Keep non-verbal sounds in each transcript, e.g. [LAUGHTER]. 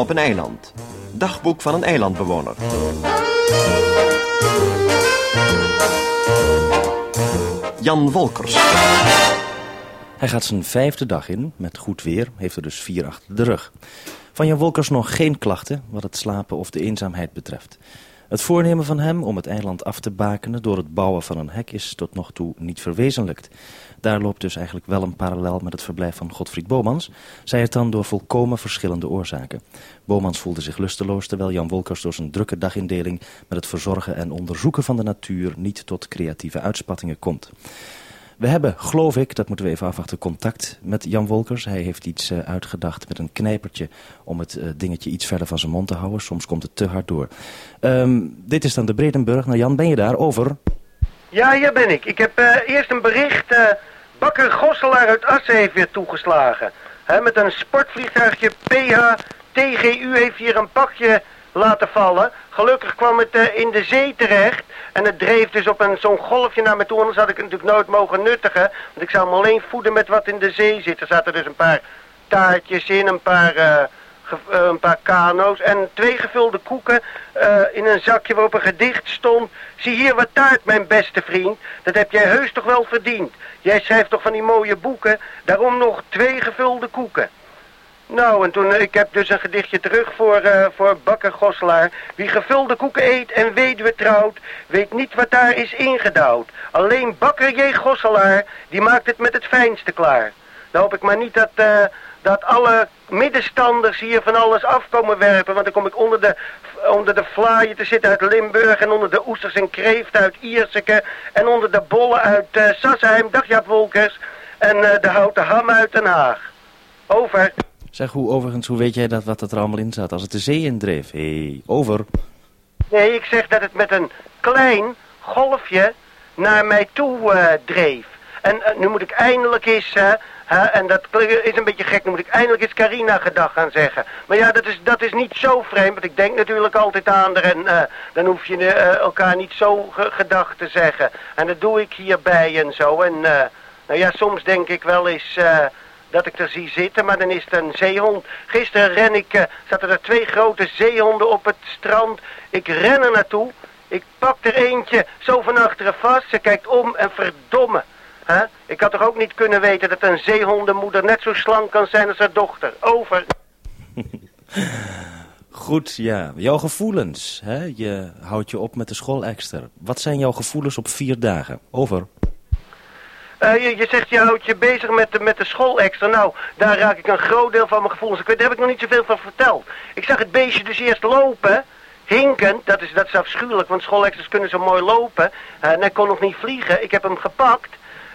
Op een eiland. Dagboek van een eilandbewoner. Jan Wolkers. Hij gaat zijn vijfde dag in, met goed weer, heeft er dus vier achter de rug. Van Jan Wolkers nog geen klachten wat het slapen of de eenzaamheid betreft. Het voornemen van hem om het eiland af te bakenen door het bouwen van een hek is tot nog toe niet verwezenlijkt. Daar loopt dus eigenlijk wel een parallel met het verblijf van Godfried Bomans, zij het dan door volkomen verschillende oorzaken. Bomans voelde zich lusteloos terwijl Jan Wolkers door zijn drukke dagindeling met het verzorgen en onderzoeken van de natuur niet tot creatieve uitspattingen komt. We hebben, geloof ik, dat moeten we even afwachten, contact met Jan Wolkers. Hij heeft iets uh, uitgedacht met een knijpertje om het uh, dingetje iets verder van zijn mond te houden. Soms komt het te hard door. Um, dit is dan de Bredenburg. Nou Jan, ben je daar? Over. Ja, hier ben ik. Ik heb uh, eerst een bericht. Bakker Gosselaar uit Assen heeft weer toegeslagen. Met een sportvliegtuigje PH TGU heeft hier een pakje laten vallen. Gelukkig kwam het uh, in de zee terecht. En het dreef dus op zo'n golfje naar me toe. Anders had ik het natuurlijk nooit mogen nuttigen. Want ik zou hem alleen voeden met wat in de zee zit. Er zaten dus een paar taartjes in, een paar, uh, uh, een paar kano's en twee gevulde koeken in een zakje waarop een gedicht stond. Zie hier wat taart, mijn beste vriend. Dat heb jij heus toch wel verdiend. Jij schrijft toch van die mooie boeken. Daarom nog twee gevulde koeken. Nou, en toen, ik heb dus een gedichtje terug voor, uh, voor Bakker Goslaar. Wie gevulde koeken eet en weduwe trouwt, weet niet wat daar is ingedouwd. Alleen Bakker J. Gosselaar, die maakt het met het fijnste klaar. Dan hoop ik maar niet dat, uh, dat alle middenstanders hier van alles afkomen werpen. Want dan kom ik onder de, onder de vlaaien te zitten uit Limburg... en onder de oesters en kreeft uit Ierseke... en onder de bollen uit uh, Sassenheim, dag Jaap Wolkers... en de houten ham uit Den Haag. Over. Zeg, hoe, overigens, hoe weet jij dat wat er allemaal in zat? Als het de zee indreef? Hé, hey, over. Nee, ik zeg dat het met een klein golfje naar mij toe uh, dreef. En uh, nu moet ik eindelijk eens, uh, en dat is een beetje gek, nu moet ik eindelijk eens Carina gedag gaan zeggen. Maar ja, dat is, dat is niet zo vreemd, want ik denk natuurlijk altijd aan haar en dan hoef je elkaar niet zo ge gedag te zeggen. En dat doe ik hierbij en zo. En nou ja, soms denk ik wel eens dat ik er zie zitten, maar dan is het een zeehond. Gisteren ren ik, uh, zaten er twee grote zeehonden op het strand. Ik ren er naartoe. Ik pak er eentje zo van achteren vast. Ze kijkt om en verdomme. Huh? Ik had toch ook niet kunnen weten dat een zeehondenmoeder net zo slank kan zijn als haar dochter. Over. [LAUGHS] Goed, ja. Jouw gevoelens. Hè? Je houdt je op met de schoolexter. Wat zijn jouw gevoelens op vier dagen? Over. Uh, je, zegt je houdt je bezig met de, met de schoolextra. Nou, daar raak ik een groot deel van mijn gevoelens. Daar heb ik nog niet zoveel van verteld. Ik zag het beestje dus eerst lopen. Hinkend, dat is, dat is afschuwelijk, want schoolextras kunnen zo mooi lopen. Uh, en hij kon nog niet vliegen. Ik heb hem gepakt.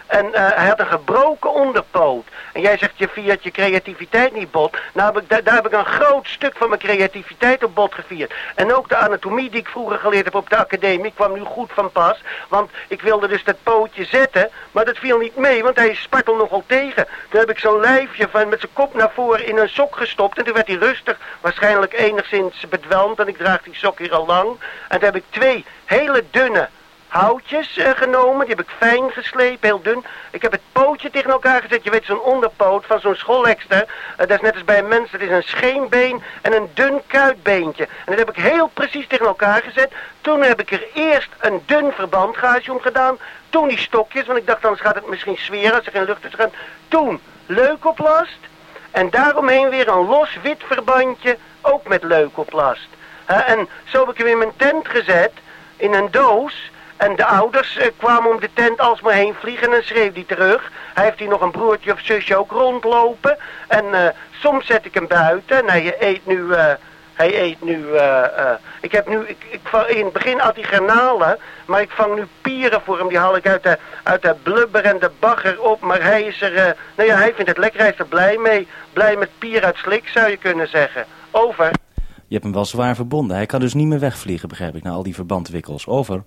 En uh, hij had een gebroken onderpoot. En jij zegt, je viert je creativiteit niet bot. Nou, daar, heb ik een groot stuk van mijn creativiteit op bot gevierd. En ook de anatomie die ik vroeger geleerd heb op de academie kwam nu goed van pas. Want ik wilde dus dat pootje zetten, maar dat viel niet mee, want hij spartelde nogal tegen. Toen heb ik zo'n lijfje van met zijn kop naar voren in een sok gestopt. En toen werd hij rustig, waarschijnlijk enigszins bedwelmd. En ik draag die sok hier al lang. En toen heb ik twee hele dunne houtjes uh, genomen. Die heb ik fijn geslepen, heel dun. Ik heb het pootje tegen elkaar gezet. Je weet, zo'n onderpoot van zo'n schoolekster. Uh, dat is net als bij een mens. Dat is een scheenbeen en een dun kuitbeentje. En dat heb ik heel precies tegen elkaar gezet. Toen heb ik er eerst een dun verbandgaasje om gedaan. Toen die stokjes, want ik dacht anders gaat het misschien zweren als er geen lucht is gaan. Toen leukoplast. En daaromheen weer een los wit verbandje, ook met leukoplast. Uh, en zo heb ik hem in mijn tent gezet, in een doos... En de ouders uh, kwamen om de tent alsmaar heen vliegen en schreef die terug. Hij heeft hier nog een broertje of zusje ook rondlopen. En uh, soms zet ik hem buiten en hij eet nu... Hij eet nu... ik heb nu... Ik, in het begin had hij garnalen, maar ik vang nu pieren voor hem. Die haal ik uit de, uit de blubber en de bagger op. Maar hij is er... nou ja, hij vindt het lekker. Hij is er blij mee. Blij met pier uit slik, zou je kunnen zeggen. Over. Je hebt hem wel zwaar verbonden. Hij kan dus niet meer wegvliegen, begrijp ik, na al die verbandwikkels. Over.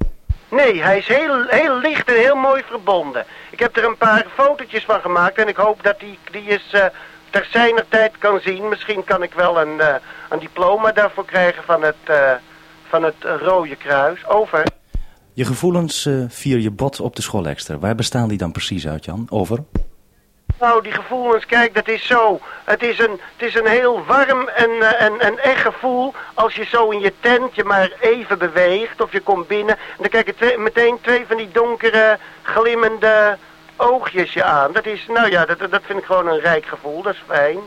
Nee, hij is heel, heel licht en heel mooi verbonden. Ik heb er een paar fotootjes van gemaakt en ik hoop dat die, die eens uh, ter zijner tijd kan zien. Misschien kan ik wel een, uh, een diploma daarvoor krijgen van het, uh, van het Rode Kruis. Over. Je gevoelens vier je bot op de schoolextra. Waar bestaan die dan precies uit, Jan? Over. Nou, die gevoelens, kijk, dat is zo. Het is een, het is een heel warm en, uh, en, en echt gevoel als je zo in je tent je maar even beweegt of je komt binnen. En dan kijk je twee, meteen twee van die donkere, glimmende oogjes je aan. Dat is, nou ja, dat, dat vind ik gewoon een rijk gevoel, dat is fijn.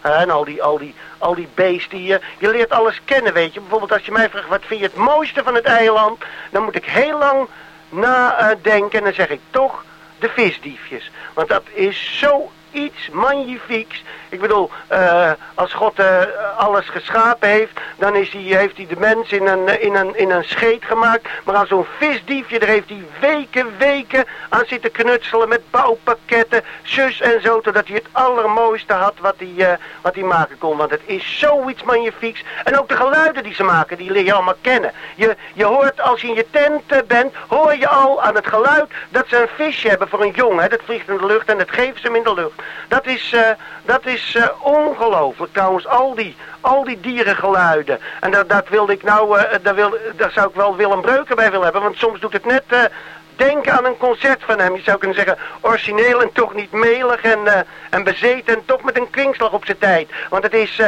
en al die, al, die, al die beesten hier. Je leert alles kennen, weet je. Bijvoorbeeld als je mij vraagt, wat vind je het mooiste van het eiland? Dan moet ik heel lang nadenken en dan zeg ik toch de visdiefjes. Want dat is zo iets magnifieks. Ik bedoel, uh, als God uh, alles geschapen heeft, dan is hij, heeft hij de mens in een, in, een, in een scheet gemaakt. Maar aan zo'n visdiefje, daar heeft hij weken, weken aan zitten knutselen met bouwpakketten, zus en zo, totdat hij het allermooiste had wat hij, uh, wat hij maken kon. Want het is zoiets magnifieks. En ook de geluiden die ze maken, die leer je allemaal kennen. Je, je hoort, als je in je tent bent, hoor je al aan het geluid dat ze een visje hebben voor een jongen. Dat vliegt in de lucht en dat geven ze hem in de lucht. Dat is, uh, dat is uh, ongelooflijk trouwens, al die, al die dierengeluiden. En dat, dat wilde ik nou, uh, daar, wil, daar zou ik wel Willem Breuken bij willen hebben, want soms doet het net denken aan een concert van hem. Je zou kunnen zeggen, origineel en toch niet melig en, en bezeten en toch met een kwinkslag op zijn tijd. Want het is,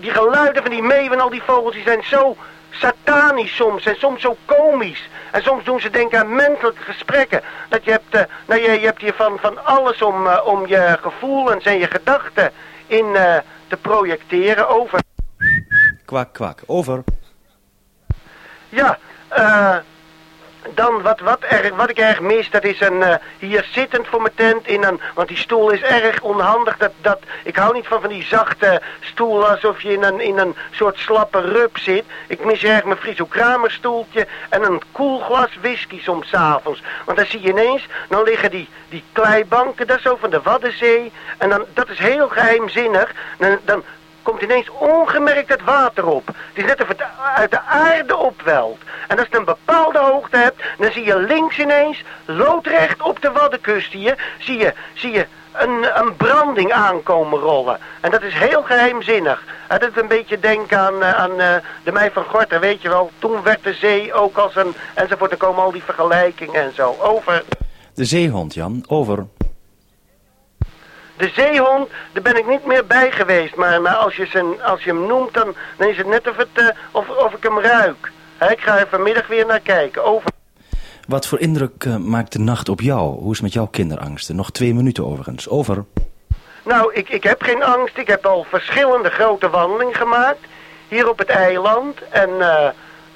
die geluiden van die meeuwen en al die vogels, die zijn zo satanisch soms en soms zo komisch. En soms doen ze denken aan menselijke gesprekken. Dat je hebt, uh, nou, je, je hebt hier van, van alles om, uh, om je gevoelens en je gedachten in uh, te projecteren over. Kwak, kwak, over. Ja, eh dan wat, wat, erg, wat ik erg mis, dat is een uh, hier zittend voor mijn tent in een, want die stoel is erg onhandig. Dat, dat, ik hou niet van van die zachte stoel alsof je in een, in een soort slappe rup zit. Ik mis erg mijn Friso Kramer stoeltje en een koel glas whisky soms 's avonds. Want dan zie je ineens, dan liggen die, die kleibanken daar zo van de Waddenzee. En dan, dat is heel geheimzinnig. Dan, dan komt ineens ongemerkt het water op. Het is net of het uit de aarde opwelt. En als je een bepaalde hoogte hebt, dan zie je links ineens, loodrecht op de Waddenkust hier, zie je, zie je een, een branding aankomen rollen. En dat is heel geheimzinnig. Het doet een beetje denken aan, aan uh, de Mei van Gorter, weet je wel. Toen werd de zee ook als een... Enzovoort, er komen al die vergelijkingen en zo. Over. De zeehond, Jan. Over. De zeehond, daar ben ik niet meer bij geweest. Maar, maar als, je zijn, als je hem noemt, dan, dan is het net of, het, uh, of, of ik hem ruik. He, ik ga er vanmiddag weer naar kijken. Over. Wat voor indruk uh, maakt de nacht op jou? Hoe is het met jouw kinderangsten? Nog twee minuten overigens. Over. Nou, ik, ik heb geen angst. Ik heb al verschillende grote wandelingen gemaakt. Hier op het eiland. En... Uh,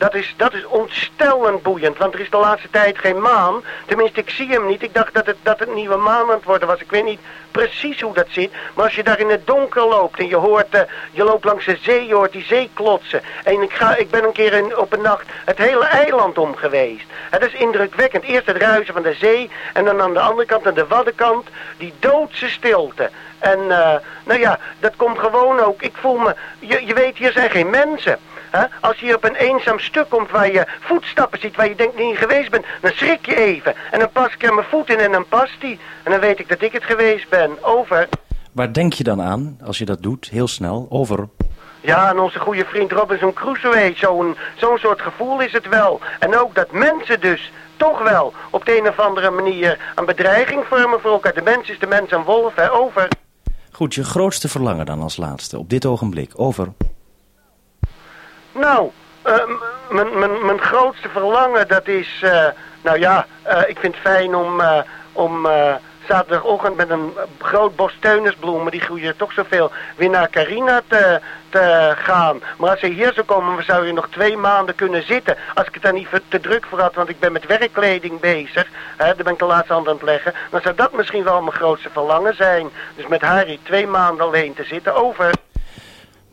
dat is, dat is ontstellend boeiend, want er is de laatste tijd geen maan. Tenminste, ik zie hem niet. Ik dacht dat het, dat het nieuwe maan aan het worden was. Ik weet niet precies hoe dat zit. Maar als je daar in het donker loopt en je hoort, uh, je loopt langs de zee, je hoort die zee klotsen. En ik, ga, ik ben een keer op een nacht het hele eiland om geweest. Het is indrukwekkend. Eerst het ruisen van de zee en dan aan de andere kant, aan de waddenkant, die doodse stilte. En uh, nou ja, dat komt gewoon ook. Ik voel me, je, je weet, hier zijn geen mensen. Als je op een eenzaam stuk komt waar je voetstappen ziet, waar je denkt niet geweest bent, dan schrik je even. En dan pas ik er mijn voet in en dan past die. En dan weet ik dat ik het geweest ben. Over. Waar denk je dan aan als je dat doet? Heel snel. Over. Ja, en onze goede vriend Robinson Crusoe, zo'n zo'n soort gevoel is het wel. En ook dat mensen dus toch wel op de een of andere manier een bedreiging vormen voor elkaar. De mens is de mens een wolf, hè, over. Goed, je grootste verlangen dan als laatste, op dit ogenblik, over. Nou, uh, mijn grootste verlangen, dat is... Uh, nou ja, uh, ik vind het fijn om, om zaterdagochtend met een groot bos teunisbloemen... die groeien toch zoveel, weer naar Carina te, te gaan. Maar als je hier zou komen, zou je nog twee maanden kunnen zitten. Als ik het daar niet te druk voor had, want ik ben met werkkleding bezig... Hè, daar ben ik de laatste hand aan het leggen... dan zou dat misschien wel mijn grootste verlangen zijn. Dus met Harry twee maanden alleen te zitten, over...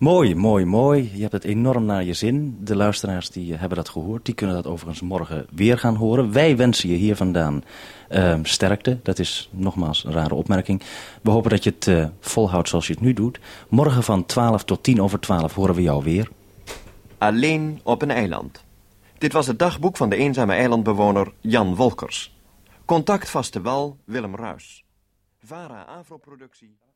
Mooi, mooi, mooi. Je hebt het enorm naar je zin. De luisteraars die hebben dat gehoord. Die kunnen dat overigens morgen weer gaan horen. Wij wensen je hier vandaan uh, sterkte. Dat is nogmaals een rare opmerking. We hopen dat je het uh, volhoudt zoals je het nu doet. Morgen van 12 tot 10 over 12 horen we jou weer. Alleen op een eiland. Dit was het dagboek van de eenzame eilandbewoner Jan Wolkers. Contact vaste wel Willem Ruis. VARA gas.